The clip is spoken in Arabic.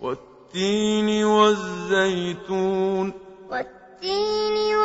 والتين والزيتون والتين